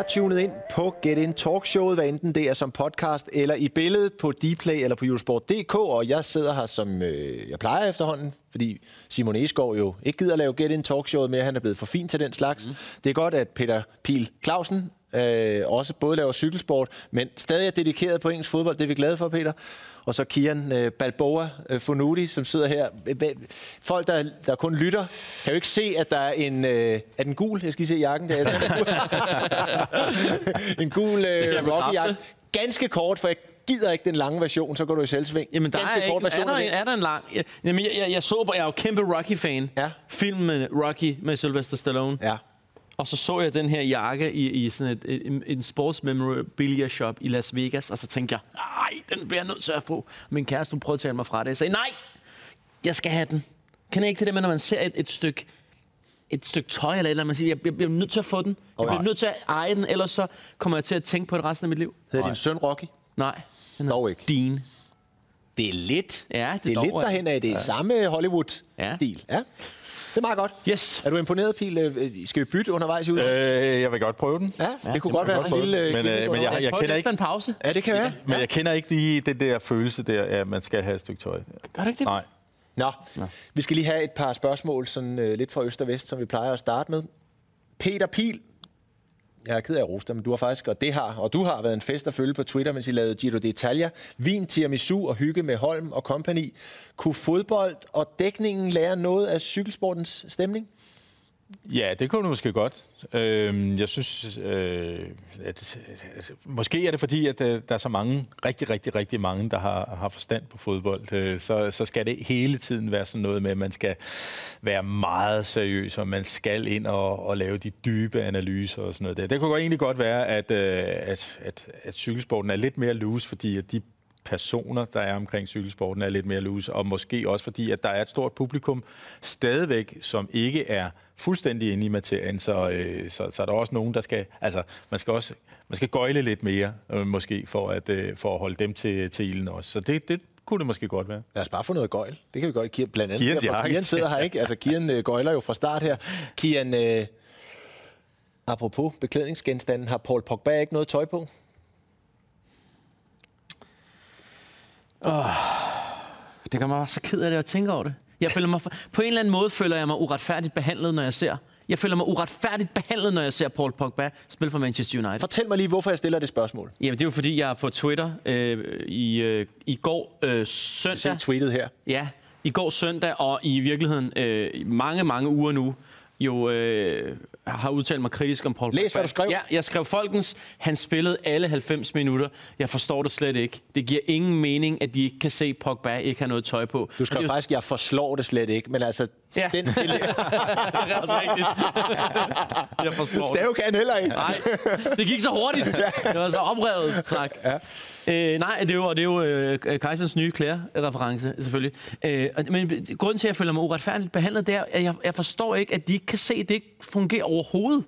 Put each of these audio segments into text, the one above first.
Er tunet ind på Get In Talk Showet, hvad enten det er som podcast eller i billedet på Dplay eller på Eurosport.dk, og jeg sidder her som øh, jeg plejer efterhånden, fordi Simon Esgaard jo ikke gider at lave Get In Talk Showet mere, han er blevet for fin til den slags. Mm. Det er godt, at Peter Pil Clausen øh, også både laver cykelsport, men stadig er dedikeret på engelsk fodbold, det er vi glade for, Peter. Og så Kian øh, Balboa øh, Fonuti, som sidder her. Folk, der, der kun lytter, kan jo ikke se, at der er en... Øh, er den gul? Jeg skal lige se jakken der. en gul øh, Rocky-jakke. Ganske kort, for jeg gider ikke den lange version, så går du i selvsving. Jamen, der Ganske er, kort ikke, er, version der, af en, er der en lang... Jamen, jeg, jeg, jeg så på... Jeg er jo kæmpe Rocky-fan. Ja. Filmen Rocky med Sylvester Stallone. Ja. Og så så jeg den her jakke i, i sådan et, et, en sports memorabilia shop i Las Vegas, og så tænkte jeg, nej, den bliver jeg nødt til at få. Min kæreste, hun prøvede at tale mig fra det. Jeg sagde, nej, jeg skal have den. Kan jeg ikke det med, når man ser et, et stykke et stykke tøj eller et eller andet, man siger, jeg, jeg bliver nødt til at få den. Jeg bliver nødt til at eje den, ellers så kommer jeg til at tænke på det resten af mit liv. Hedder din søn Rocky? Nej. Dog ikke. Dean. Det er lidt. Ja, det er det er lidt ja. derhen af. Det er samme Hollywood-stil. Ja. Det er meget godt. Yes. Er du imponeret, Pil? Øh, Skal vi bytte undervejs i udsendelsen? Øh, jeg vil godt prøve den. Ja, det kunne godt være godt en lille... den. Men, øh, men jeg- jeg Prøv kender ikke- en pause. Ja, det kan være. Men jeg kender ikke lige den der følelse der, at man skal have et stykke tøj. Gør du ikke det? Nej. Nå, vi skal lige have et par spørgsmål, sådan øh, lidt fra øst og vest, som vi plejer at starte med. Peter Pil, jeg er ked af at rose dig, men du har faktisk, og det har, og du har været en fest at følge på Twitter, mens I lavede Giro d'Italia. Vin, tiramisu og hygge med Holm og company. Kunne fodbold og dækningen lære noget af cykelsportens stemning? Ja, det kunne du måske godt. Øh, jeg synes, øh, at, måske er det fordi, at øh, der er så mange, rigtig, rigtig, rigtig mange, der har, har forstand på fodbold. Øh, så, så skal det hele tiden være sådan noget med, at man skal være meget seriøs, og man skal ind og, og lave de dybe analyser og sådan noget der. Det kunne egentlig godt være, at, øh, at, at, at cykelsporten er lidt mere loose, fordi at de personer, der er omkring cykelsporten, er lidt mere loose, og måske også fordi, at der er et stort publikum stadigvæk, som ikke er fuldstændig inde i materien, så, øh, så, så er der også nogen, der skal, altså, man skal også, man skal gøjle lidt mere, øh, måske, for at, øh, for at holde dem til, til ilden også. Så det, det kunne det måske godt være. Lad os bare få noget gøjl. Det kan vi godt. Kian, blandt andet, Kian, derfor. Kian sidder her, ikke? Altså, Kian øh, gøjler jo fra start her. Kian, øh, apropos beklædningsgenstanden, har Paul Pogba ikke noget tøj på? Det gør mig bare så ked af det at tænke over det. Jeg føler mig, på en eller anden måde føler jeg mig uretfærdigt behandlet, når jeg ser. Jeg føler mig uretfærdigt behandlet, når jeg ser Paul Pogba spille for Manchester United. Fortæl mig lige, hvorfor jeg stiller det spørgsmål. Jamen, det er jo fordi, jeg er på Twitter øh, i, øh, i går øh, søndag. tweetet her. Ja, i går søndag, og i virkeligheden øh, mange, mange uger nu, jo øh, har udtalt mig kritisk om Paul Læs, Pogba. hvad du skrev. Ja, jeg skrev Folkens, han spillede alle 90 minutter. Jeg forstår det slet ikke. Det giver ingen mening, at de ikke kan se Pogba ikke har noget tøj på. Du skrev jo- faktisk, jeg forslår det slet ikke, men altså, Ja. den det er også rigtigt. jeg forstår det. stave kan heller ikke. Nej, det gik så hurtigt. Det var så oprevet, tak. Ja. Øh, nej, det er jo, det er jo øh, Kajsers nye Claire-reference, selvfølgelig. Øh, men grunden til, at jeg føler mig uretfærdigt behandlet, det er, at jeg, jeg forstår ikke, at de ikke kan se, at det ikke fungerer overhovedet.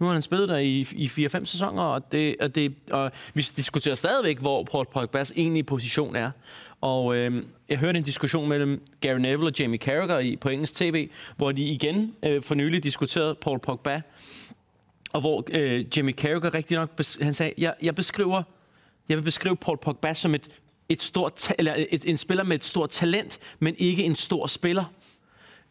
Nu har han spillet der i, i 4-5 sæsoner, og, det, og, det, og vi diskuterer stadigvæk, hvor Paul Pogba's egentlige position er. Og øh, jeg hørte en diskussion mellem Gary Neville og Jamie Carragher i, på engelsk tv, hvor de igen øh, for nylig diskuterede Paul Pogba, og hvor øh, Jamie Carragher rigtig nok, bes- han sagde, jeg, jeg beskriver, jeg vil beskrive Paul Pogba som et, et stort, ta- eller et, en spiller med et stort talent, men ikke en stor spiller.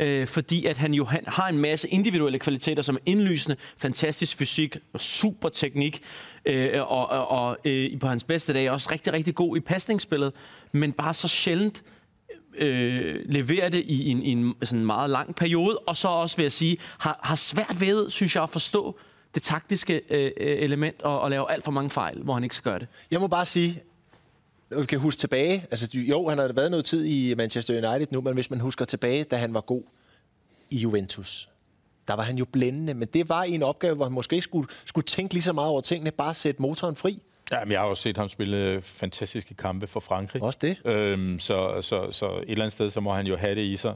Øh, fordi at han jo han har en masse individuelle kvaliteter, som er indlysende, fantastisk fysik og super teknik, øh, og, og, og øh, på hans bedste dag også rigtig, rigtig god i pasningsspillet, men bare så sjældent øh, leverer det i en, i en sådan meget lang periode, og så også vil jeg sige, har, har svært ved, synes jeg, at forstå det taktiske øh, øh element og, og lave alt for mange fejl, hvor han ikke skal gøre det. Jeg må bare sige, vi kan huske tilbage, altså jo, han har været noget tid i Manchester United nu, men hvis man husker tilbage, da han var god i Juventus, der var han jo blændende, men det var en opgave, hvor han måske ikke skulle, skulle tænke lige så meget over tingene, bare sætte motoren fri. Ja, men jeg har også set ham spille fantastiske kampe for Frankrig. Også det. Øhm, så, så, så et eller andet sted, så må han jo have det i sig.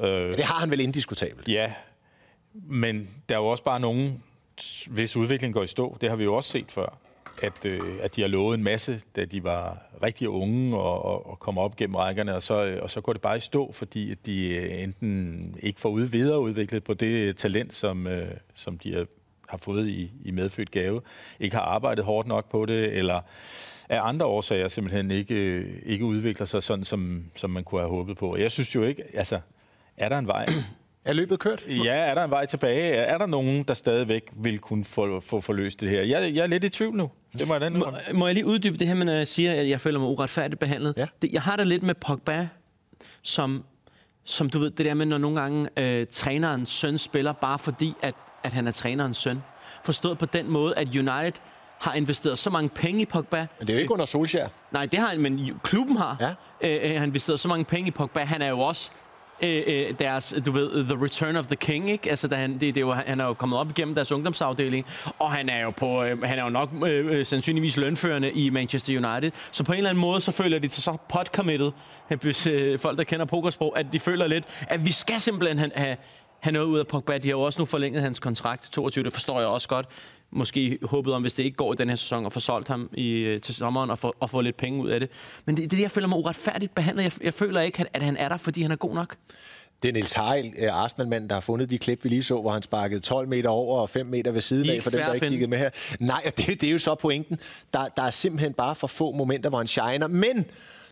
Øh, det har han vel indiskutabelt. Ja, men der er jo også bare nogen, hvis udviklingen går i stå. Det har vi jo også set før. At, øh, at de har lovet en masse, da de var rigtig unge og, og, og kom op gennem rækkerne, og så, øh, og så går det bare i stå, fordi at de øh, enten ikke får ud videreudviklet på det talent, som, øh, som de har, har fået i, i medfødt gave, ikke har arbejdet hårdt nok på det, eller af andre årsager simpelthen ikke, øh, ikke udvikler sig sådan, som, som man kunne have håbet på. Jeg synes jo ikke, altså, er der en vej? Er løbet kørt? Ja, er der en vej tilbage? Er der nogen, der stadigvæk vil kunne få, få forløst det her? Jeg, jeg er lidt i tvivl nu. Det må, jeg må, må jeg lige uddybe det her, når jeg siger, at jeg føler mig uretfærdigt behandlet? Ja. Det, jeg har det lidt med Pogba, som, som du ved, det der med, når nogle gange øh, trænerens søn spiller, bare fordi, at, at han er trænerens søn. Forstået på den måde, at United har investeret så mange penge i Pogba. Men det er jo ikke under Solskjaer. Nej, det har han, men klubben har. Ja. Øh, øh han har investeret så mange penge i Pogba. Han er jo også øh, øh, deres, du ved, The Return of the King, ikke? Altså, da han, det, det er jo, han er jo kommet op igennem deres ungdomsafdeling, og han er jo, på, øh, han er jo nok øh, øh sandsynligvis lønførende i Manchester United. Så på en eller anden måde, så føler de sig så pot-committed, hvis øh, folk, der kender pokersprog, at de føler lidt, at vi skal simpelthen have, have noget ud af Pogba. De har jo også nu forlænget hans kontrakt til 22. Det forstår jeg også godt. Måske håbet om, hvis det ikke går i den her sæson, at få solgt ham i, øh, til sommeren og få, og få lidt penge ud af det. Men det, det er det, jeg føler mig uretfærdigt behandlet. Jeg, jeg føler ikke, at han er der, fordi han er god nok. Det er Niels Heil, øh, Arsenal-mand, der har fundet de klip, vi lige så, hvor han sparkede 12 meter over og 5 meter ved siden af, for dem, der ikke kiggede med her. Nej, det, det er jo så pointen. Der, der er simpelthen bare for få momenter, hvor han shiner. Men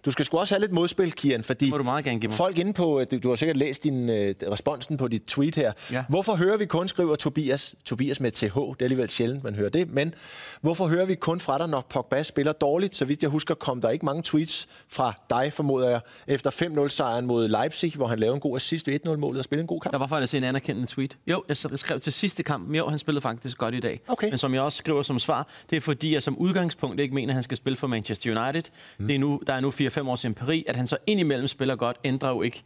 du skal sgu også have lidt modspil, Kian, fordi du meget gerne give mig. folk inde på, du har sikkert læst din uh, responsen på dit tweet her. Ja. Hvorfor hører vi kun, skriver Tobias, Tobias med TH, det er alligevel sjældent, man hører det, men hvorfor hører vi kun fra dig, når Pogba spiller dårligt? Så vidt jeg husker, kom der ikke mange tweets fra dig, formoder jeg, efter 5-0-sejren mod Leipzig, hvor han lavede en god assist ved 1-0-målet og spillede en god kamp. Der var faktisk en anerkendende tweet. Jo, jeg skrev til sidste kamp, jo, han spillede faktisk godt i dag. Okay. Men som jeg også skriver som svar, det er fordi, jeg som udgangspunkt ikke mener, at han skal spille for Manchester United. Mm. Det er nu, der er nu 4-5 års empiri, at han så indimellem spiller godt, ændrer jo ikke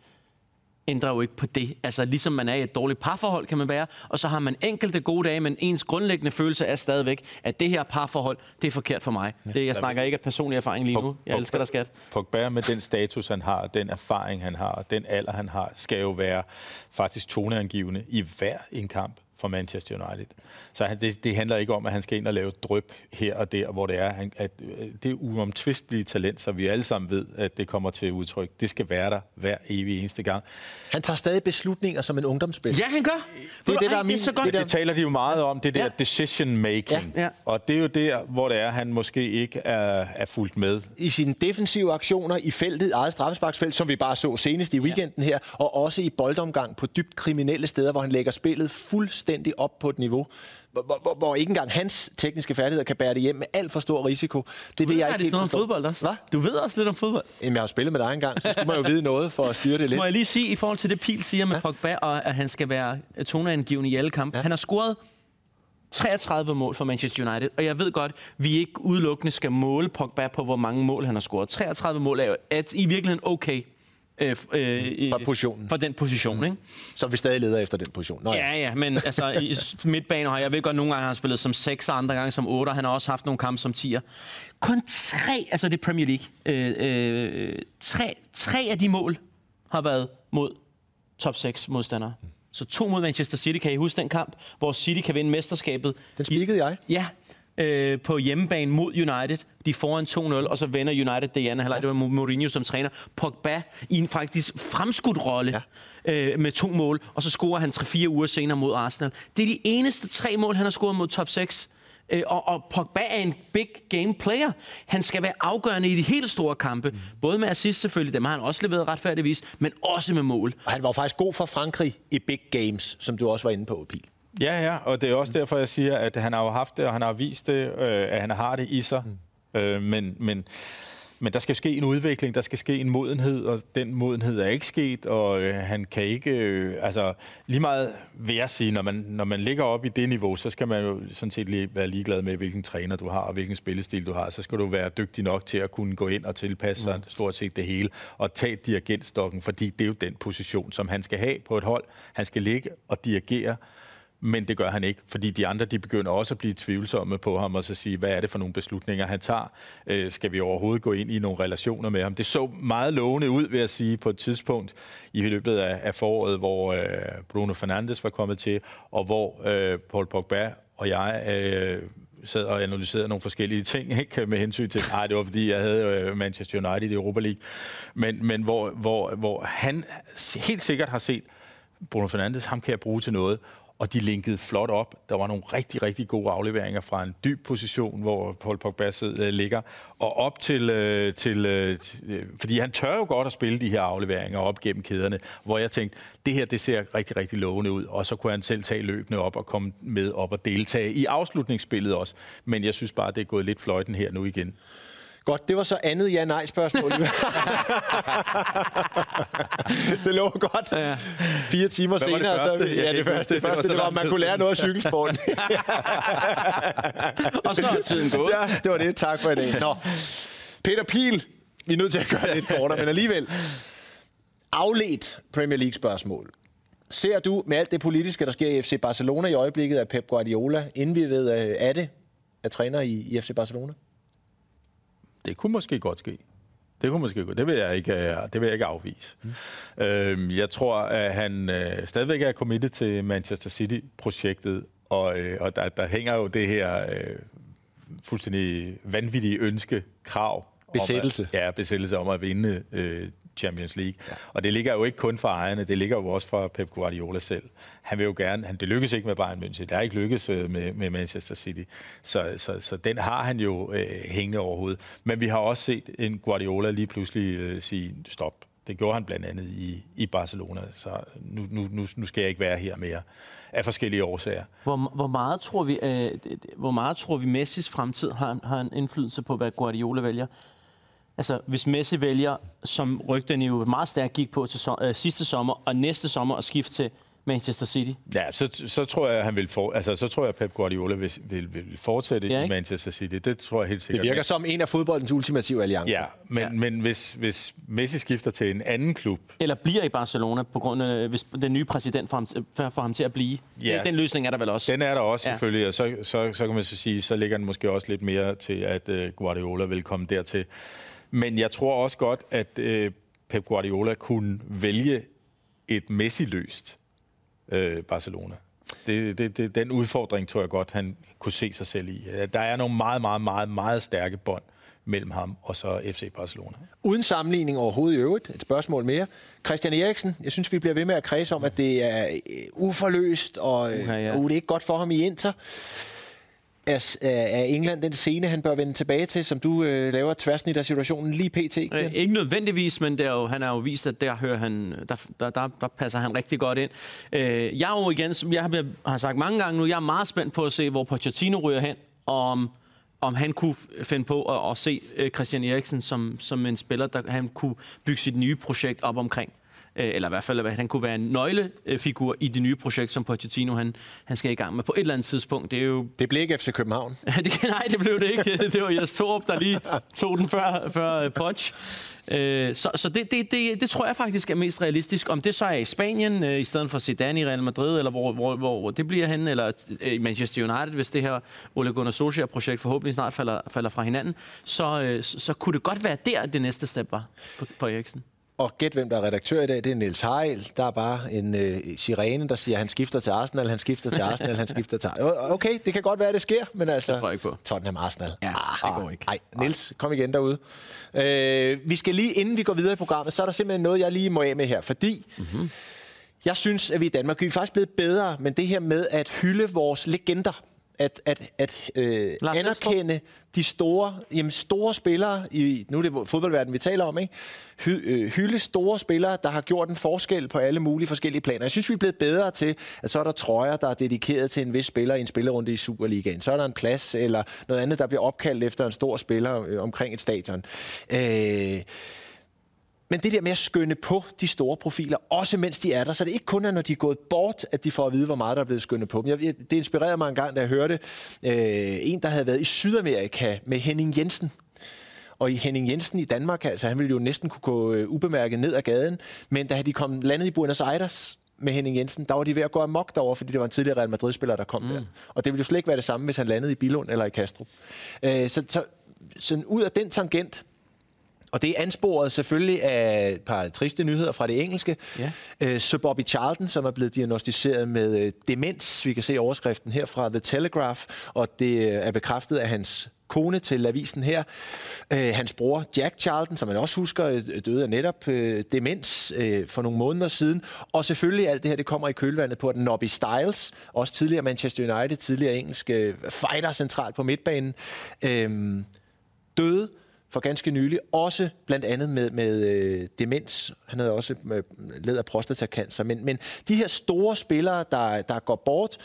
ændrer jo ikke på det. Altså ligesom man er i et dårligt parforhold, kan man være, og så har man enkelte gode dage, men ens grundlæggende følelse er stadigvæk, at det her parforhold, det er forkert for mig. Ja. Det, jeg snakker ikke af personlig erfaring lige nu. Jeg elsker dig, skat. Pogba med den status, han har, den erfaring, han har, den alder, han har, skal jo være faktisk toneangivende i hver en kamp for Manchester United. Så det, det handler ikke om, at han skal ind og lave drøb her og der, hvor det er. Han, at, øh, det er uomtvistelige talent, så vi alle sammen ved, at det kommer til udtryk. Det skal være der hver evig eneste gang. Han tager stadig beslutninger som en ungdomsspiller. Ja, han gør. Det, er det, der er min, det, er så godt. det, der, det taler de jo meget om, det der ja. decision making. Ja. Ja. Og det er jo der, hvor det er, han måske ikke er, er fuldt med. I sine defensive aktioner i feltet, eget straffesparksfelt, som vi bare så senest i weekenden ja. her, og også i boldomgang på dybt kriminelle steder, hvor han lægger spillet fuldstændig fuldstændig op på et niveau, hvor, hvor, hvor ikke engang hans tekniske færdigheder kan bære det hjem med alt for stor risiko. Det vil jeg ikke helt om fodbold også. Hvad? Du ved også lidt om fodbold. Jamen, jeg har spillet med dig engang, så skulle man jo vide noget for at styre det lidt. Må jeg lige sige, i forhold til det Pil siger med ja. Pogba, og at han skal være toneangivende i alle kampe. Ja. Han har scoret 33 mål for Manchester United, og jeg ved godt, vi ikke udelukkende skal måle Pogba på, hvor mange mål han har scoret. 33 mål er jo at i virkeligheden okay øh, øh, fra positionen. For den position, mm. ikke? Så vi stadig leder efter den position. Nå, ja. ja, ja, men altså, i midtbaner har jeg ved godt, nogle gange har han spillet som 6, og andre gange som 8. Han har også haft nogle kampe som 10'er. Kun tre, altså det er Premier League, øh, øh, tre, tre af de mål har været mod top 6 modstandere. Så to mod Manchester City. Kan I huske den kamp, hvor City kan vinde mesterskabet? Den spikkede jeg. Ja, øh, på hjemmebane mod United. De får en 2-0, og så vender United det andet halvleg. Det var Mourinho som træner. Pogba i en faktisk fremskudt rolle ja. øh, med to mål, og så scorer han 3-4 uger senere mod Arsenal. Det er de eneste tre mål, han har scoret mod top 6. Øh, og, og Pogba er en big game player. Han skal være afgørende i de helt store kampe. Mm. Både med assist selvfølgelig, dem har han også leveret retfærdigvis, men også med mål. Og han var faktisk god for Frankrig i big games, som du også var inde på, Pil. Ja, ja, og det er også derfor, jeg siger, at han har jo haft det, og han har vist det, øh, at han har det i sig. Mm. Øh, men, men men der skal ske en udvikling, der skal ske en modenhed, og den modenhed er ikke sket, og øh, han kan ikke... Øh, altså, lige meget vil jeg sige, når man, når man ligger op i det niveau, så skal man jo sådan set lige, være ligeglad med, hvilken træner du har, og hvilken spillestil du har. Så skal du være dygtig nok til at kunne gå ind og tilpasse sig mm. stort set det hele, og tage dirigentstokken, fordi det er jo den position, som han skal have på et hold. Han skal ligge og dirigere, men det gør han ikke, fordi de andre de begynder også at blive tvivlsomme på ham og så sige, hvad er det for nogle beslutninger, han tager? Øh, skal vi overhovedet gå ind i nogle relationer med ham? Det så meget lovende ud, vil jeg sige, på et tidspunkt i løbet af, af foråret, hvor øh, Bruno Fernandes var kommet til, og hvor øh, Paul Pogba og jeg øh, sad og analyserede nogle forskellige ting, ikke med hensyn til, nej, det var fordi, jeg havde øh, Manchester United i Europa League, men, men hvor, hvor, hvor han helt sikkert har set, Bruno Fernandes, ham kan jeg bruge til noget, og de linkede flot op. Der var nogle rigtig, rigtig gode afleveringer fra en dyb position, hvor Paul Pogba sidder, øh, ligger, og op til, øh, til øh, øh, fordi han tør jo godt at spille de her afleveringer op gennem kæderne, hvor jeg tænkte, det her det ser rigtig, rigtig lovende ud, og så kunne han selv tage løbende op og komme med op og deltage i afslutningsspillet også. Men jeg synes bare, det er gået lidt fløjten her nu igen. Godt, det var så andet ja-nej-spørgsmål. det lå godt. Ja. Fire timer Hvad senere. det første? Så, ja, det, første, det, første, det var, at man kunne lære noget af cykelsporten. og så er tiden gået. Ja, det var det. Tak for i dag. Nå. Peter Pil, vi er nødt til at gøre det lidt kortere, men alligevel. Afledt Premier League-spørgsmål. Ser du med alt det politiske, der sker i FC Barcelona i øjeblikket, af Pep Guardiola, inden vi ved af det, er træner i, i FC Barcelona? Det kunne måske godt ske. Det kunne måske godt. Det vil jeg ikke, øh, det vil jeg ikke afvise. Mm. Øhm, jeg tror, at han øh, stadigvæk er committed til Manchester City-projektet, og, øh, og der, der hænger jo det her øh, fuldstændig vanvittige ønske, krav. Besættelse. Om at, ja, besættelse om at vinde øh, Champions League. Ja. Og det ligger jo ikke kun fra ejerne, det ligger jo også fra Pep Guardiola selv. Han vil jo gerne, han, det lykkes ikke med Bayern München, det er ikke lykkes øh, med, med Manchester City. Så, så, så den har han jo øh, hængende overhovedet. Men vi har også set en Guardiola lige pludselig øh, sige stop. Det gjorde han blandt andet i, i Barcelona, så nu, nu, nu, nu skal jeg ikke være her mere af forskellige årsager. Hvor, hvor meget tror vi, øh, hvor meget tror vi Messis fremtid har, har en indflydelse på, hvad Guardiola vælger? Altså, hvis Messi vælger, som rygterne jo meget stærkt gik på til so- øh, sidste sommer, og næste sommer at skifte til Manchester City. Ja, så, så tror jeg, han vil for, altså, så tror jeg, Pep Guardiola vil, vil, vil fortsætte ja, i Manchester City. Det tror jeg helt sikkert. Det virker som en af fodboldens ultimative alliancer. Ja, men, ja. men hvis, hvis Messi skifter til en anden klub... Eller bliver i Barcelona, på grund af, hvis den nye præsident får ham, får ham til at blive. Ja, den løsning er der vel også. Den er der også, ja. selvfølgelig. Og så, så, så kan man så sige, så ligger den måske også lidt mere til, at uh, Guardiola vil komme dertil. Men jeg tror også godt, at øh, Pep Guardiola kunne vælge et Messi-løst øh, Barcelona. Det, det, det, den udfordring tror jeg godt, han kunne se sig selv i. Der er nogle meget, meget, meget, meget stærke bånd mellem ham og så FC Barcelona. Uden sammenligning overhovedet i øvrigt, et spørgsmål mere. Christian Eriksen, jeg synes, vi bliver ved med at kredse om, at det er øh, uforløst, og uh, ja. uh, det er ikke godt for ham i Inter er, er England den scene, han bør vende tilbage til, som du øh, laver tværsnit af situationen lige pt? Øh, ikke nødvendigvis, men det er jo, han har jo vist, at der, hører han, der, der, der, der passer han rigtig godt ind. Øh, jeg er jo igen, som jeg har, har sagt mange gange nu, jeg er meget spændt på at se, hvor Pochettino ryger hen, og om, om han kunne finde på at, at se øh, Christian Eriksen som, som en spiller, der han kunne bygge sit nye projekt op omkring. Øh, eller i hvert fald, at han kunne være en nøglefigur i det nye projekt, som Pochettino han, han skal i gang med på et eller andet tidspunkt. Det, er jo... det blev ikke FC København. det, nej, det blev det ikke. Det var Jes Torup, der lige tog den før, før uh, Poch. Uh, så så det, det, det, det tror jeg faktisk er mest realistisk. Om det så er i Spanien, i stedet for Zidane i Real Madrid, eller hvor, hvor, hvor det bliver henne, eller i Manchester United, hvis det her Ole Gunnar Solskjaer-projekt forhåbentlig snart falder, falder fra hinanden, så, så, kunne det godt være der, det næste step var for, for Eriksen. Og gæt, hvem der er redaktør i dag. Det er Niels Heil. Der er bare en øh, sirene, der siger, at han skifter til Arsenal, han skifter til Arsenal, han skifter til Okay, det kan godt være, at det sker, men altså... Det tror jeg ikke på. Tottenham Arsenal. Ja, ah, det går ikke. Nej, Niels, kom igen derude. Øh, vi skal lige, inden vi går videre i programmet, så er der simpelthen noget, jeg lige må af med her, fordi... Mm-hmm. Jeg synes, at vi i Danmark vi er faktisk blevet bedre, men det her med at hylde vores legender, at, at, at øh, Lars anerkende de store, jamen store spillere, i, nu er det fodboldverdenen, vi taler om, ikke? Hy, øh, hylde store spillere, der har gjort en forskel på alle mulige forskellige planer. Jeg synes, vi er blevet bedre til, at så er der trøjer, der er dedikeret til en vis spiller i en spillerunde i Superligaen. Så er der en plads eller noget andet, der bliver opkaldt efter en stor spiller øh, omkring et stadion. Øh, men det der med at skønne på de store profiler, også mens de er der, så det ikke kun er, når de er gået bort, at de får at vide, hvor meget der er blevet skønnet på dem. Jeg, det inspirerede mig en gang, da jeg hørte øh, en, der havde været i Sydamerika med Henning Jensen. Og i Henning Jensen i Danmark, altså han ville jo næsten kunne gå øh, ubemærket ned ad gaden, men da de kom landet i Buenos Aires, med Henning Jensen, der var de ved at gå amok derover, fordi det var en tidligere Real Madrid-spiller, der kom mm. der. Og det ville jo slet ikke være det samme, hvis han landede i Bilund eller i Castro. Øh, så, så, så ud af den tangent, og det er ansporet selvfølgelig af et par triste nyheder fra det engelske. Ja. Øh, Sir Bobby Charlton, som er blevet diagnostiseret med øh, demens. Vi kan se overskriften her fra The Telegraph, og det øh, er bekræftet af hans kone til avisen her. Øh, hans bror Jack Charlton, som man også husker, døde af netop øh, demens øh, for nogle måneder siden. Og selvfølgelig alt det her, det kommer i kølvandet på, at Nobby Styles, også tidligere Manchester United, tidligere engelsk øh, fighter centralt på midtbanen, øh, døde for ganske nylig, også blandt andet med, med øh, demens. Han havde også øh, led af prostatacancer. Men, men de her store spillere, der, der går bort,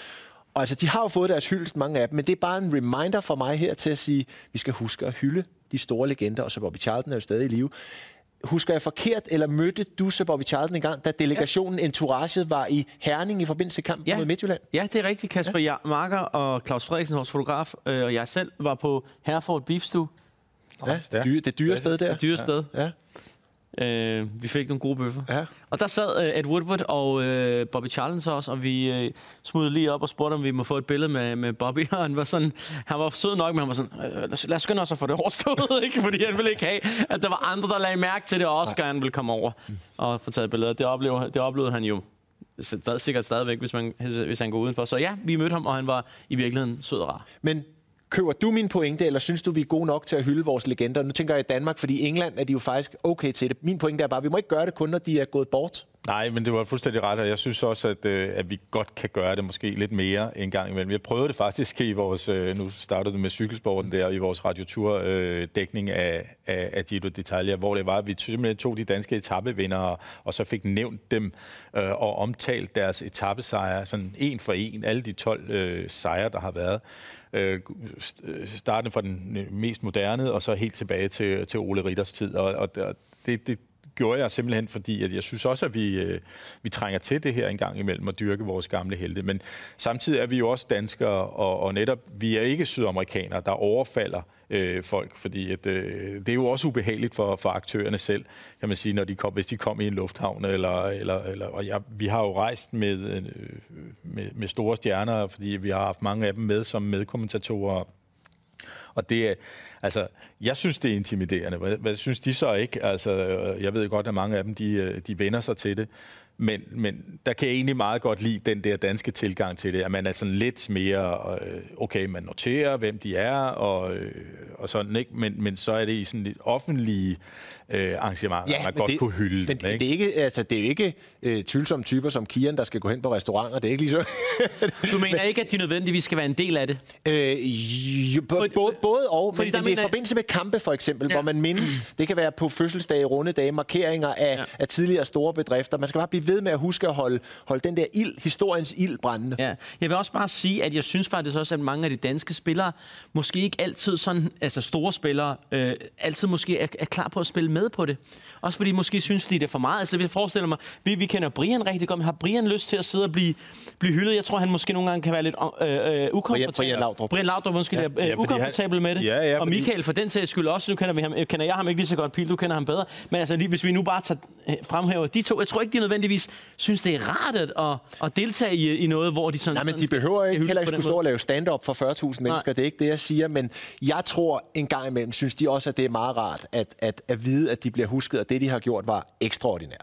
og altså, de har jo fået deres hyldest, mange af dem, men det er bare en reminder for mig her til at sige, at vi skal huske at hylde de store legender, og så Bobby Charlton er jo stadig i live. Husker jeg forkert, eller mødte du så Bobby Charlton en gang, da delegationen ja. Entourage var i Herning i forbindelse med kampen ja. mod Midtjylland? Ja, det er rigtigt. Kasper ja. Marker og Claus Frederiksen, vores fotograf, øh, og jeg selv var på Herford Beef Stew Ja, det, dyre, det dyre sted der. Det dyre sted. Ja. Øh, vi fik nogle gode bøffer. Ja. Og der sad øh, Ed Woodward og øh, Bobby Charlton så også, og vi øh, smudte lige op og spurgte, om vi må få et billede med, med Bobby. Og han var, sådan, han var sød nok, men han var sådan, øh, lad, os, lad os skynde os at få det overstået, ikke? fordi han ville ikke have, at der var andre, der lagde mærke til det, og også gerne ville komme over og få taget billeder. Det oplevede, det oplevede han jo sikkert stadigvæk, hvis, man, hvis han går udenfor. Så ja, vi mødte ham, og han var i virkeligheden sød og rar. Men Køber du min pointe, eller synes du, vi er gode nok til at hylde vores legender? Nu tænker jeg i Danmark, fordi i England er de jo faktisk okay til det. Min pointe er bare, at vi må ikke gøre det kun, når de er gået bort. Nej, men det var fuldstændig ret, og jeg synes også, at, øh, at vi godt kan gøre det måske lidt mere en gang imellem. Jeg prøvede det faktisk i vores, øh, nu startede det med cykelsporten der, i vores radiotur-dækning øh, af, af, af Giro d'Italia, hvor det var, at vi simpelthen tog de danske etappevindere, og så fik nævnt dem øh, og omtalt deres etappesejre, sådan en for en, alle de 12 øh, sejre, der har været øh, startende fra den mest moderne, og så helt tilbage til, til Ole Ritters tid. Og, og det, det gjorde jeg simpelthen, fordi at jeg synes også, at vi, øh, vi trænger til det her en gang imellem at dyrke vores gamle helte. Men samtidig er vi jo også danskere, og, og netop, vi er ikke sydamerikanere, der overfalder øh, folk, fordi at, øh, det er jo også ubehageligt for, for aktørerne selv, kan man sige, når de kom, hvis de kom i en lufthavn. Eller, eller, eller, og jeg, vi har jo rejst med, øh, med, med store stjerner, fordi vi har haft mange af dem med som medkommentatorer og det er, altså, jeg synes, det er intimiderende. Hvad, hvad synes de så ikke? Altså, øh, jeg ved godt, at mange af dem, de, øh, de vender sig til det. Men, men der kan jeg egentlig meget godt lide den der danske tilgang til det, at man er sådan lidt mere, øh, okay, man noterer, hvem de er, og, øh, og sådan, ikke? Men, men så er det i sådan lidt offentlige øh, arrangementer, ja, man godt det, kunne hylde men dem, ikke? det er ikke, altså, det er ikke øh, tvivlsomme typer som Kian, der skal gå hen på restauranter. Det er ikke lige så... du mener ikke, at de nødvendigvis skal være en del af det? Øh, jo, både, både, både og, men, men det er i forbindelse med kampe for eksempel, ja. hvor man mindes, det kan være på fødselsdage, runde dage, markeringer af, ja. af tidligere store bedrifter. Man skal bare blive ved med at huske at holde, holde den der ild, historiens ild brændende. Ja. Jeg vil også bare sige, at jeg synes faktisk også, at mange af de danske spillere, måske ikke altid sådan, altså store spillere, øh, altid måske er, er klar på at spille med på det. Også fordi måske synes de, det er for meget. Altså, jeg forestiller mig, vi, vi kender Brian rigtig godt, men har Brian lyst til at sidde og blive, blive hyldet? Jeg tror, han måske nogle gange kan være lidt øh, øh, ukomfortabel. Brian Laudrup. Brian Laudrup, undskyld, ja, ja, ukomfortabel han, med det. Ja, ja, og Michael for den sags skyld også. Nu kender, vi ham, kender jeg ham ikke lige så godt, Pil, du kender ham bedre. Men altså, lige, hvis vi nu bare tager, øh, fremhæver de to, jeg tror ikke, de nødvendigvis synes, det er rart at, at, at deltage i, i noget, hvor de sådan... Nej, men de behøver ikke, heller ikke skulle stå og lave stand-up for 40.000 mennesker. Det er ikke det, jeg siger. Men jeg tror en gang imellem, synes de også, at det er meget rart at, at, at vide, at de bliver husket, og det, de har gjort, var ekstraordinært.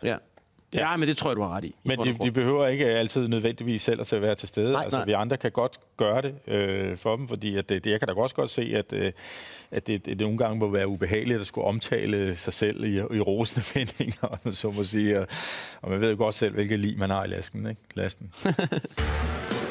Ja. Ja, men det tror jeg, du har ret i. Men de, de behøver ikke altid nødvendigvis selv at være til stede. Nej, altså, nej. vi andre kan godt gøre det øh, for dem, fordi at det, jeg kan da også godt se, at, øh, at det, det nogle gange må være ubehageligt at skulle omtale sig selv i, i rosende vendinger, så må sige. Og, og man ved jo godt selv, hvilket liv man har i lasken, ikke? lasten.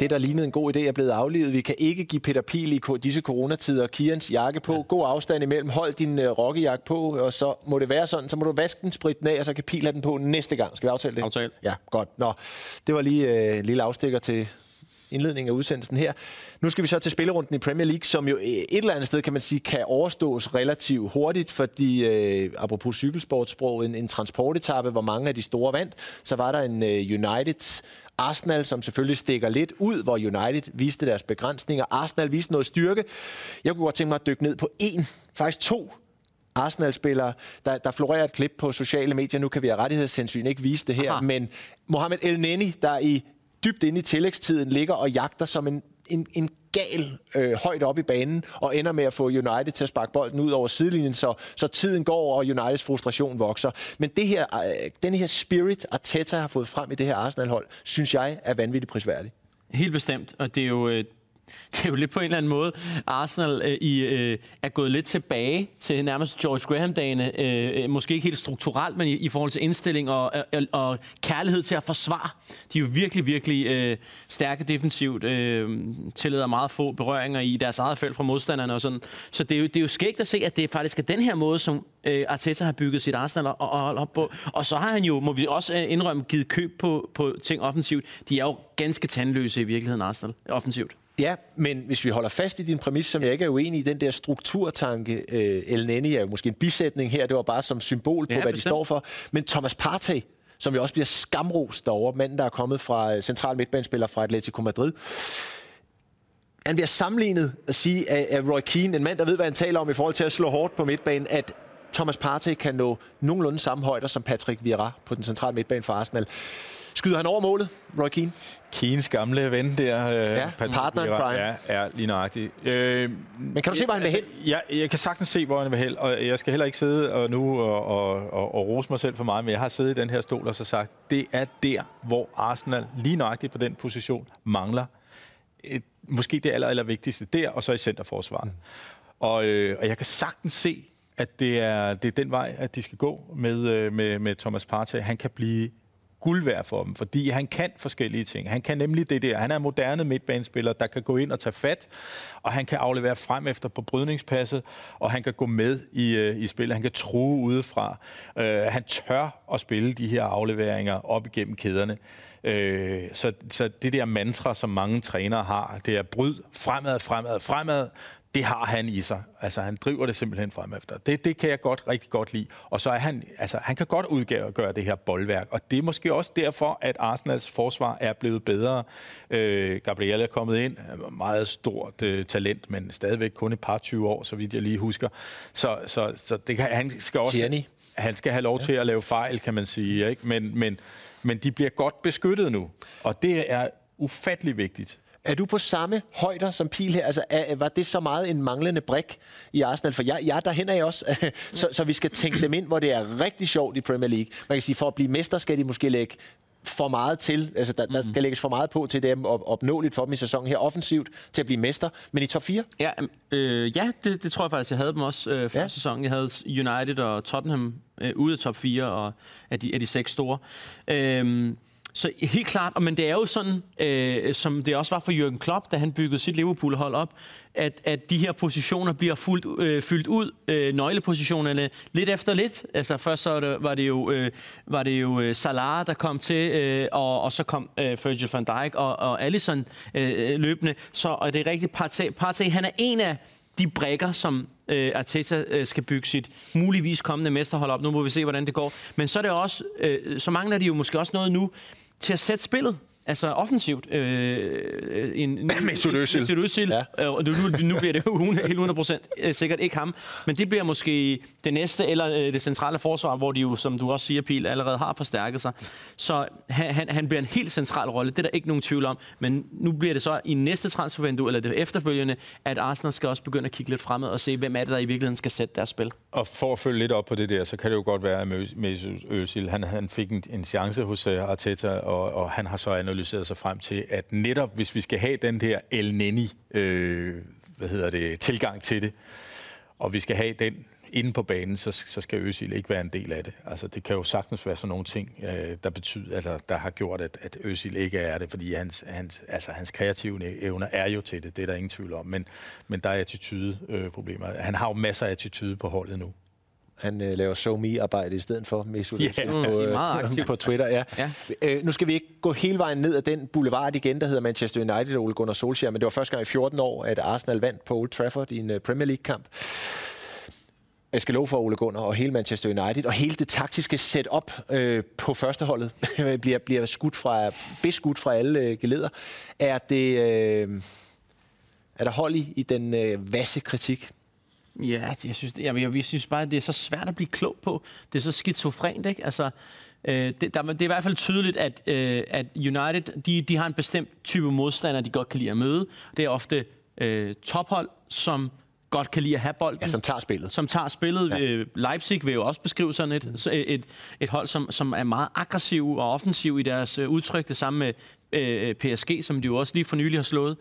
Det, der lignede en god idé, er blevet aflivet. Vi kan ikke give Peter Pil i disse coronatider Kians jakke på. God afstand imellem. Hold din uh, rockejakke på, og så må det være sådan. Så må du vaske den, spritte den af, og så kan Pil have den på næste gang. Skal vi aftale det? Aftale. Ja, godt. Nå, det var lige uh, en lille afstikker til indledningen af udsendelsen her. Nu skal vi så til spillerunden i Premier League, som jo et eller andet sted, kan man sige, kan overstås relativt hurtigt, fordi, øh, apropos cykelsportsprog, en, en transportetappe, hvor mange af de store vandt, så var der en øh, United Arsenal, som selvfølgelig stikker lidt ud, hvor United viste deres begrænsninger. Arsenal viste noget styrke. Jeg kunne godt tænke mig at dykke ned på en, faktisk to Arsenal-spillere. Der, der florerer et klip på sociale medier. Nu kan vi af rettighedshensyn ikke vise det her. Aha. Men Mohamed El Neni, der i dybt inde i tillægstiden ligger og jagter som en, en, en gal øh, højt op i banen, og ender med at få United til at sparke bolden ud over sidelinjen, så, så tiden går, og Uniteds frustration vokser. Men det her, øh, den her spirit, Arteta har fået frem i det her Arsenal-hold, synes jeg er vanvittigt prisværdigt. Helt bestemt, og det er jo... Øh, Det er jo lidt på en eller anden måde, Arsenal øh, i, øh, er gået lidt tilbage til nærmest George Graham-dagene. Øh, øh måske ikke helt strukturelt, men i, i forhold til indstilling og, og, og kærlighed til at forsvare. De er jo virkelig, virkelig øh, stærke defensivt. Øh, tillader meget få berøringer i deres eget felt fra modstanderne og sådan. Så det er, jo, det er jo skægt at se, at det faktisk er den her måde, som øh, Arteta har bygget sit Arsenal og, og holdt op på. Og så har han jo, må vi også øh, indrømme, givet køb på, på ting offensivt. De er jo ganske tandløse i virkeligheden, Arsenal, offensivt. Ja, men hvis vi holder fast i din præmis, som jeg ikke er uenig i, den der strukturtanke, øh, El Neni er jo måske en bisætning her, det var bare som symbol på, Ja, hvad de bestemt. står for. Men Thomas Partey, som jo også bliver skamrost derovre, manden, der er kommet fra øh, central midtbanespiller fra Atletico Madrid, han bliver sammenlignet at sige af Roy Keane, en mand, der ved, hvad han taler om i forhold til at slå hårdt på midtbanen, at Thomas Partey kan nå nogenlunde samme højder som Patrick Vieira på den centrale midtbane for Arsenal. Skyder han over målet, Roy Keane? Keens gamle ven der, øh, Ja, partner in crime. Ja, er lige nøjagtigt. Øh, Men kan du se, hvor han vil hen? Jeg, jeg kan sagtens se, hvor han vil hen, og jeg skal heller ikke sidde og nu og, og, og, og rose mig selv for meget, men jeg har siddet i den her stol og så sagt, det er der, hvor Arsenal lige nøjagtigt på den position mangler et, måske det aller, aller vigtigste der, og så i centerforsvaret. Mm. Og, øh, og jeg kan sagtens se, at det er, det er den vej, at de skal gå med, øh, med, med Thomas Partey. Han kan blive guld værd for dem, fordi han kan forskellige ting. Han kan nemlig det der. Han er en moderne midtbanespiller, der kan gå ind og tage fat, og han kan aflevere frem efter på brydningspasset, og han kan gå med i, øh, i spillet. Han kan true udefra. Øh, han tør at spille de her afleveringer op igennem kæderne. Øh, så, så det der mantra, som mange trænere har, det er bryd fremad, fremad, fremad. Det har han i sig. Altså, han driver det simpelthen frem efter. Det, det kan jeg godt, rigtig godt lide. Og så er han, altså, han kan godt udgøre gøre det her boldværk. Og det er måske også derfor, at Arsenals forsvar er blevet bedre. Øh, Gabriel er kommet ind. Meget stort øh, talent, men stadigvæk kun et par 20 år, så vidt jeg lige husker. Så, så, så det kan, han skal også... Tierney. Han skal have lov til at lave fejl, kan man sige. Ikke? Men, men, men de bliver godt beskyttet nu. Og det er ufattelig vigtigt. Er du på samme højder som Pil her? Altså, er, var det så meget en manglende brik i Arsenal? For jeg, jeg er derhen af også. så, så vi skal tænke dem ind, hvor det er rigtig sjovt i Premier League. Man kan sige, for at blive mester skal de måske lægge for meget til. Altså, der, der skal lægges for meget på til dem op, opnåeligt for dem i sæsonen her offensivt til at blive mester. Men i top 4? Ja, øh, ja det, det tror jeg faktisk, jeg havde dem også øh, første Ja. ja. sæson. Jeg havde United og Tottenham øh, ude af top 4 og af de, af de seks store. Øh, så helt klart, og men det er jo sådan, øh, som det også var for Jürgen Klopp, da han byggede sit Liverpool-hold op, at, at de her positioner bliver fuldt, øh, fyldt ud, øh, nøglepositionerne, lidt efter lidt. Altså først så var det, var det jo, øh, var det jo øh, Salah, der kom til, øh, og, og så kom øh, Virgil van Dijk og, og Allison øh, øh, løbende. Så og det er rigtigt, Partey, Partey, han er en af de brækker, som øh, Arteta øh, skal bygge sit muligvis kommende mesterhold op. Nu må vi se, hvordan det går. Men så er det også, øh, så mangler de jo måske også noget nu til at sætte spillet. Altså offensivt. Øh, en, Mesut Özil. Mesut Özil. Ja. Og nu, nu bliver det jo 100, helt 100% øh, sikkert ikke ham. Men det bliver måske det næste, eller øh, det centrale forsvar, hvor de jo, som du også siger, Pil, allerede har forstærket sig. Så han, han, han bliver en helt central rolle. Det er der ikke nogen tvivl om. Men nu bliver det så i næste transfervindue, eller det efterfølgende, at Arsenal skal også begynde at kigge lidt fremad og se, hvem er det, der i virkeligheden skal sætte deres spil. Og for at følge lidt op på det der, så kan det jo godt være, at Mesut Özil, han, han fik en, en chance hos Arteta, og, og han har så analyseret sig frem til, at netop hvis vi skal have den her El Neni, øh, hvad hedder det, tilgang til det, og vi skal have den inde på banen, så, så skal Øsil ikke være en del af det. Altså, det kan jo sagtens være sådan nogle ting, øh, der betyder, altså, der har gjort, at, at Øsil ikke er det, fordi hans, hans, altså, hans kreative evner er jo til det, det er der ingen tvivl om, men, men der er attitude-problemer. Han har jo masser af attitude på holdet nu. Han øh, laver me arbejde i stedet for med Ja, på, meget øh, aktiv. på Twitter. Ja. Ja. Øh, nu skal vi ikke gå hele vejen ned ad den boulevard igen, der hedder Manchester United og Ole Gunnar Solskjaer, men det var første gang i 14 år, at Arsenal vandt på Old Trafford i en øh, Premier League-kamp. Jeg skal love for Ole Gunnar og hele Manchester United, og hele det taktiske setup øh, på førsteholdet bliver, bliver skudt fra, beskudt fra alle øh, geleder. Er det... Øh, er der hold i, i den øh, vasse kritik? Ja, det, jeg, synes, det, jeg, jeg synes bare, at det er så svært at blive klog på. Det er så skizofrent, ikke? Altså, øh, det, der, det er i hvert fald tydeligt, at, øh, at United de, de har en bestemt type modstander, de godt kan lide at møde. Det er ofte øh, tophold, som godt kan lide at have bolden. Ja, som tager spillet. Som tager spillet. Ja. Leipzig vil jo også beskrive sådan et, så et, et, et hold, som, som er meget aggressiv og offensiv i deres øh, udtryk. Det samme med øh, PSG, som de jo også lige for nylig har slået.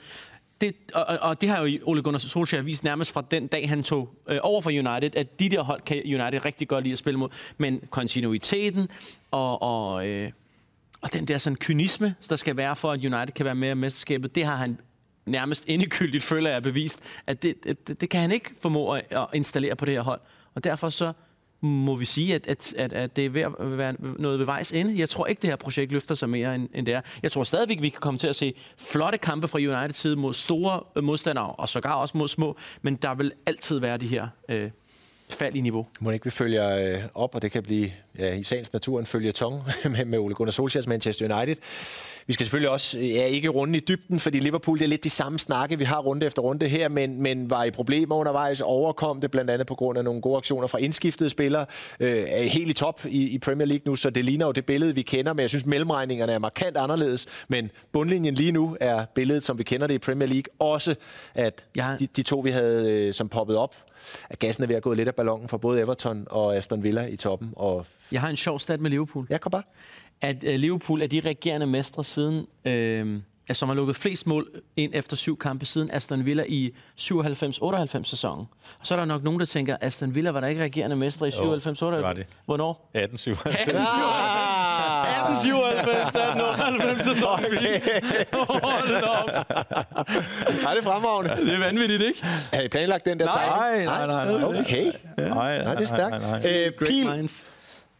Det, og, og- det har jo Ole Gunnar Solskjaer vist nærmest fra den dag, han tog øh, over for United, at de der hold kan United rigtig godt lide at spille mod. Men kontinuiteten og, og, øh, og den der sådan kynisme, der skal være for, at United kan være med i mesterskabet, det har han nærmest endegyldigt, føler jeg, bevist, at det, det, det kan han ikke formå at, at installere på det her hold. Og derfor så må vi sige, at, at, at, at det er ved at være noget ved vejs ende. Jeg tror ikke, det her projekt løfter sig mere, end, end det er. Jeg tror stadigvæk, vi kan komme til at se flotte kampe fra United side mod store øh, modstandere, og sågar også mod små, men der vil altid være de her øh, fald i niveau. Må ikke vi følger øh, op, og det kan blive ja, i sagens natur en følge tong med, med Ole Gunnar Solskjaers Manchester United. Vi skal selvfølgelig også ja, ikke runde i dybden, fordi Liverpool det er lidt de samme snakke, vi har runde efter runde her, men, men var i problemer undervejs, overkom det blandt andet på grund af nogle gode aktioner fra indskiftede spillere, øh, er helt i top i, i Premier League nu, så det ligner jo det billede, vi kender, men jeg synes, mellemregningerne er markant anderledes, men bundlinjen lige nu er billedet, som vi kender det i Premier League, også at Jeg- de, de to, vi havde øh, som poppet op, at gassen er ved at gå lidt af ballonen for både Everton og Aston Villa i toppen. Og Jeg har en sjov stat med Liverpool. jeg kom bare. At øh, Liverpool er de regerende mestre siden, øh, altså, som har lukket flest mål ind efter syv kampe siden Aston Villa i 97-98 sæsonen. Og så er der nok nogen, der tænker, Aston Villa var der ikke regerende mestre i 97-98? det var det. Hvornår? 1897. 1897, 1898 sæsonen. Hold da op. Nej, det er fremragende. Det er vanvittigt, ikke? Har I planlagt den der tegning? Nej, nej, nej, nej. Okay. Nej, Nej, det er stærkt. Øh, Great Pil.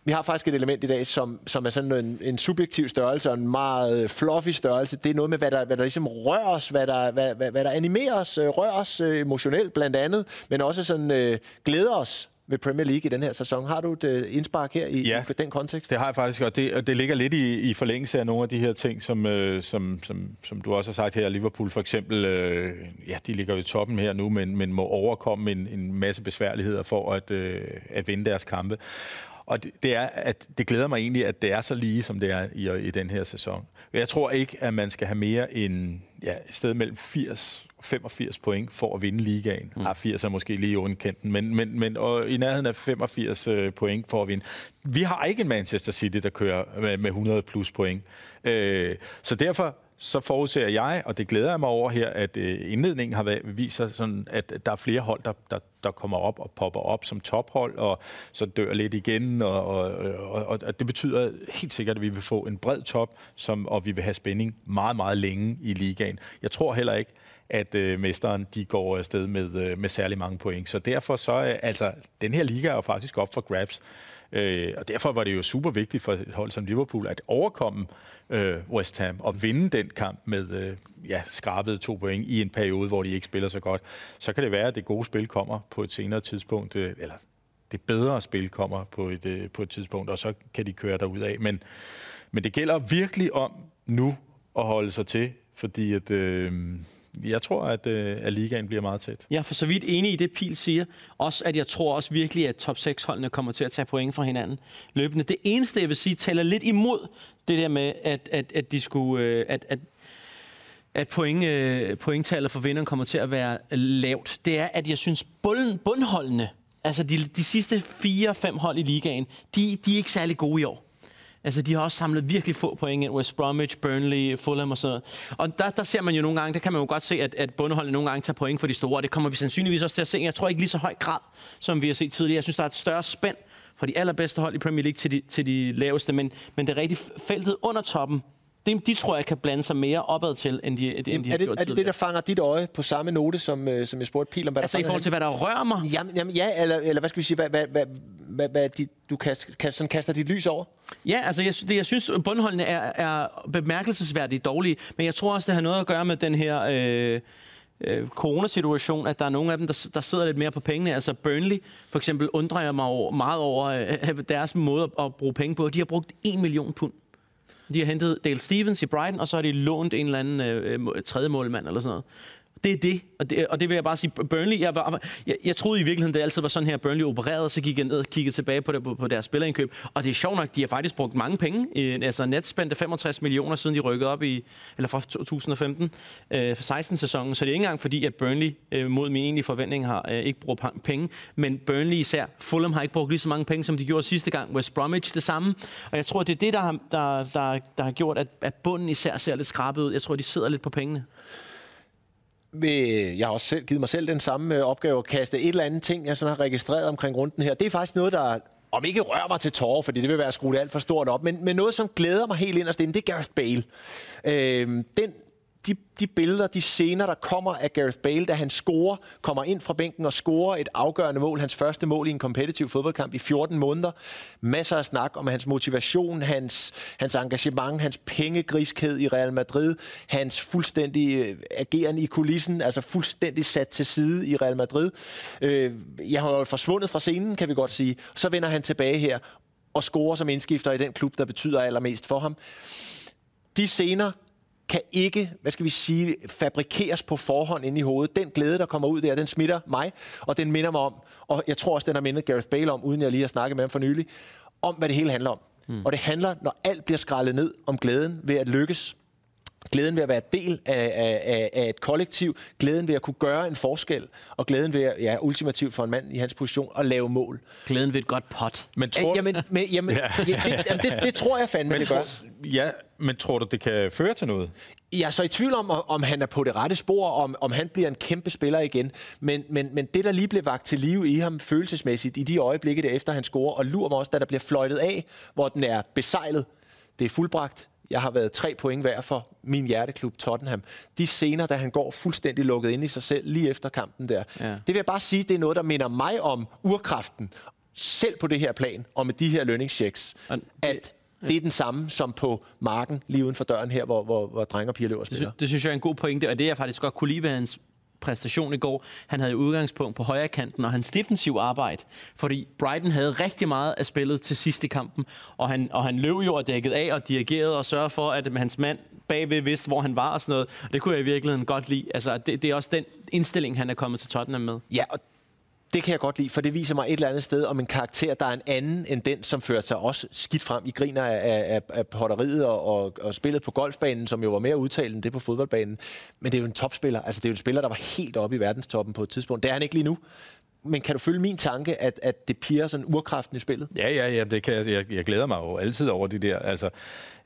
Vi har faktisk et element i dag, som, som er sådan en, en subjektiv størrelse og en meget fluffy størrelse. Det er noget med, hvad der, hvad der ligesom rører os, hvad der, hvad, hvad, hvad der animerer os, øh, rører os øh, emotionelt blandt andet, men også sådan øh, glæder os med Premier League i den her sæson. Har du et øh, indspark her i, Ja. i den kontekst? Det har jeg faktisk, og det, og det ligger lidt i, i forlængelse af nogle af de her ting, som, øh, som, som, som du også har sagt her. Liverpool for eksempel, øh, ja, de ligger jo i toppen her nu, men, men må overkomme en, en masse besværligheder for at, øh, at vinde deres kampe. Og det, det er, at det glæder mig egentlig, at det er så lige, som det er i, i den her sæson. Jeg tror ikke, at man skal have mere end ja, et sted mellem 80 og 85 point for at vinde ligaen. Mm. Ah, 80 er måske lige i underkanten, men, men, men og i nærheden af 85 øh, point for at vinde. Vi har ikke en Manchester City, der kører med, med 100 plus point. Øh, så derfor så forudser jeg, og det glæder jeg mig over her, at øh, indledningen har været, viser sådan, at der er flere hold, der, der, der kommer op og popper op som tophold, og så dør lidt igen, og, og, og, og det betyder helt sikkert, at vi vil få en bred top, som, og vi vil have spænding meget, meget længe i ligaen. Jeg tror heller ikke, at øh, mesteren de går afsted med, øh, med særlig mange point. Så derfor så, øh, altså, den her liga er jo faktisk op for grabs. Øh, og derfor var det jo super vigtigt for et hold som Liverpool at overkomme øh, West Ham og vinde den kamp med øh, ja, skrabede to point i en periode, hvor de ikke spiller så godt. Så kan det være, at det gode spil kommer på et senere tidspunkt, øh, eller det bedre spil kommer på et, øh, på et tidspunkt, og så kan de køre derud af. Men, men det gælder virkelig om nu at holde sig til, fordi at, øh, jeg tror, at, øh, at ligaen bliver meget tæt. Jeg er for så vidt enig i det, Pil siger. Også at jeg tror også virkelig, at top 6-holdene kommer til at tage point fra hinanden løbende. Det eneste, jeg vil sige, taler lidt imod det der med, at, at, at de skulle... Øh, at, at at point, øh, pointtallet for vinderen kommer til at være lavt, det er, at jeg synes, bund, bundholdene, altså de, de sidste fire-fem hold i ligaen, de, de er ikke særlig gode i år. Altså, de har også samlet virkelig få point ind. West Bromwich, Burnley, Fulham og sådan noget. Og der, der ser man jo nogle gange, der kan man jo godt se, at, at bundeholdene nogle gange tager point for de store. Det kommer vi sandsynligvis også til at se. Jeg tror ikke lige så høj grad, som vi har set tidligere. Jeg synes, der er et større spænd fra de allerbedste hold i Premier League til de, til de laveste. Men, men det er rigtigt feltet under toppen, de, de tror jeg kan blande sig mere opad til, end de, end de Jamen, har er, det, gjort er det det, tidligere. der fanger dit øje på samme note, som, øh, som jeg spurgte Pil om? Hvad Altså der i forhold til, hvad der rører mig? Jamen, jamen ja, eller, eller hvad skal vi sige, hvad, hvad, hvad, hvad, hvad de, du kast, kast, sådan kaster dit lys over? Ja, altså jeg, det, jeg synes, bundholdene er, er bemærkelsesværdigt dårlige, men jeg tror også, det har noget at gøre med den her øh, øh, coronasituation, at der er nogle af dem, der, der sidder lidt mere på pengene. Altså Burnley, for eksempel, undrer jeg mig over, meget over øh, deres måde at, at bruge penge på. De har brugt 1 million pund. De har hentet Dale Stevens i Brighton, og så har de lånt en eller anden øh, øh tredje målmand eller sådan noget. Det er det. Og, det, og det vil jeg bare sige. Burnley, jeg, var, jeg, jeg troede i virkeligheden, det altid var sådan her, Burnley opererede, og så gik jeg ned og kiggede tilbage på, det, på, på deres spillerindkøb. Og det er sjovt nok, de har faktisk brugt mange penge. Øh, altså netspændt 65 millioner, siden de rykkede op i, eller fra 2015, øh, for 16-sæsonen. Så det er ikke engang fordi, at Burnley øh, mod min egentlige forventning har øh, ikke brugt penge. Men Burnley især, Fulham har ikke brugt lige så mange penge, som de gjorde sidste gang. West Bromwich det samme. Og jeg tror, det er det, der har, der, der, der har gjort, at, at bunden især ser lidt skrabet ud. Jeg tror, de sidder lidt på pengene. Vil- Jeg har også selv givet mig selv den samme øh, opgave at kaste et eller andet ting, jeg sådan har registreret omkring runden her. Det er faktisk noget, der om ikke rører mig til tårer, fordi det vil være skruet alt for stort op, men, men noget, som glæder mig helt inderst inde, det er Gareth Bale. Øh, den, de, de billeder, de scener, der kommer af Gareth Bale, da han scorer, kommer ind fra bænken og scorer et afgørende mål, hans første mål i en kompetitiv fodboldkamp i 14 måneder. Masser af snak om hans motivation, hans, hans engagement, hans pengegriskhed i Real Madrid, hans fuldstændig øh, agerende ageren i kulissen, altså fuldstændig sat til side i Real Madrid. Øh, jeg har jo forsvundet fra scenen, kan vi godt sige. Så vender han tilbage her og scorer som indskifter i den klub, der betyder allermest for ham. De scener kan ikke, hvad skal vi sige, fabrikeres på forhånd ind i hovedet. Den glæde, der kommer ud der, den smitter mig, og den minder mig om, og jeg tror også, den har mindet Gareth Bale om, uden jeg lige har snakket med ham for nylig, om hvad det hele handler om. Mm. Og det handler, når alt bliver skrællet ned, om glæden ved at lykkes. Glæden ved at være del af, af, af, et kollektiv, glæden ved at kunne gøre en forskel, og glæden ved at, ja, ultimativt for en mand i hans position, at lave mål. Glæden ved et godt pot. Men Tror... tror, Jamen, men, jamen, ja. Ja. det, jamen det, det tror jeg fandme, men, det gør. tror, ja, men tror du, det kan føre til noget? Jeg er så i tvivl om, om han er på det rette spor, om, om han bliver en kæmpe spiller igen. Men, men, men det, der lige blev vagt til live i ham følelsesmæssigt i de øjeblikke, der efter han scorer, og lurer mig også, da der bliver fløjtet af, hvor den er besejlet, det er fuldbragt. Jeg har været tre point værd for min hjerteklub Tottenham. De scener, da han går fuldstændig lukket ind i sig selv lige efter kampen der. Ja. Det vil jeg bare sige, det er noget, der minder mig om urkraften, selv på det her plan, og med de her lønningschecks, Og det- at det er den samme som på marken lige uden for døren her, hvor, hvor, hvor drenge og piger løber og Det, spiller. sy- det synes jeg er en god pointe, og det jeg faktisk godt kunne lide ved hans præstation i går. Han havde jo udgangspunkt på højre kanten og hans defensiv arbejde, fordi Brighton havde rigtig meget af spillet til sidst i kampen, og han, og han løb jo og dækket af og dirigerede og sørgede for, at hans mand bagved vidste, hvor han var og sådan noget. Og det kunne jeg i virkeligheden godt lide. Altså, det, det er også den indstilling, han er kommet til Tottenham med. Ja, og det kan jeg godt lide, for det viser mig et eller andet sted om en karakter, der er en anden end den, som førte sig også skidt frem i griner af, af, af potteriet og, og, og spillet på golfbanen, som jo var mere udtalt end det på fodboldbanen. Men det er jo en topspiller. Altså, det er jo en spiller, der var helt oppe i verdenstoppen på et tidspunkt. Det er han ikke lige nu. Men kan du følge min tanke, at, at det piger sådan urkraften i spillet? Ja, ja, ja, det kan jeg, jeg, jeg glæder mig jo altid over det der. Altså,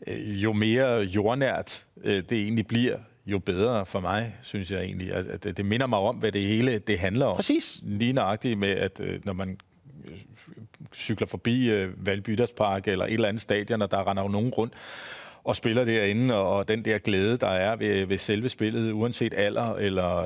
øh, jo mere jordnært øh, det egentlig bliver, jo bedre for mig, synes jeg egentlig. At, at det- minder mig om, hvad det hele det handler om. Præcis. Lige nøjagtigt med, at øh, når man øh, cykler forbi øh, Valby Idrætspark eller et eller andet stadion, og der render jo nogen rundt og spiller derinde, og, den der glæde, der er ved, ved selve spillet, uanset alder eller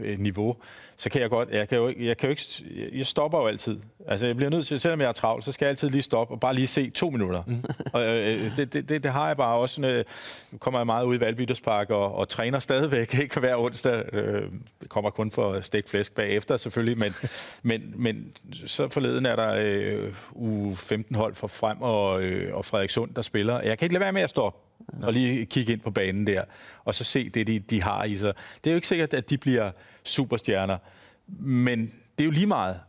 øh, niveau, så kan jeg godt, jeg kan jo, jeg kan jo ikke, jeg stopper jo altid. Altså jeg bliver nødt til, selvom jeg er travlt, så skal jeg altid lige stoppe og bare lige se to minutter. Mm. og øh, det, det, det, det, har jeg bare også, øh, nu kommer jeg meget ud i Valbyderspark og, og træner stadigvæk, ikke hver onsdag. Øh, kommer kun for stegt flæsk bagefter selvfølgelig, men, men, men så forleden er der øh, u 15 hold fra Frem og, øh, og Frederikssund, der spiller. Jeg kan ikke lade være med at stoppe og lige kigge ind på banen der, og så se det, de, de har i sig. Det er jo ikke sikkert, at de bliver superstjerner, men det er jo lige meget.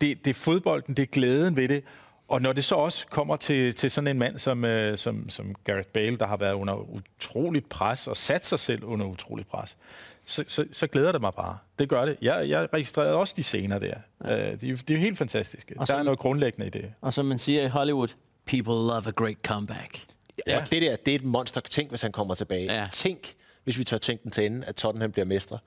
Det, det er fodbolden, det er glæden ved det, og når det så også kommer til, til sådan en mand som, øh, som, som Gareth Bale, der har været under utroligt pres og sat sig selv under utroligt pres, så, så, så glæder det mig bare. Det gør det. Jeg, jeg registrerede også de scener der. Ja. Øh, de, de er jo helt fantastiske. Og Der er så- noget grundlæggende i det. Og som man siger i Hollywood, People love a great comeback. Ja. Og det der, det er et monster. Tænk, hvis han kommer tilbage. Ja. Tænk, hvis vi tør tænke den til ende, at Tottenham bliver mestre.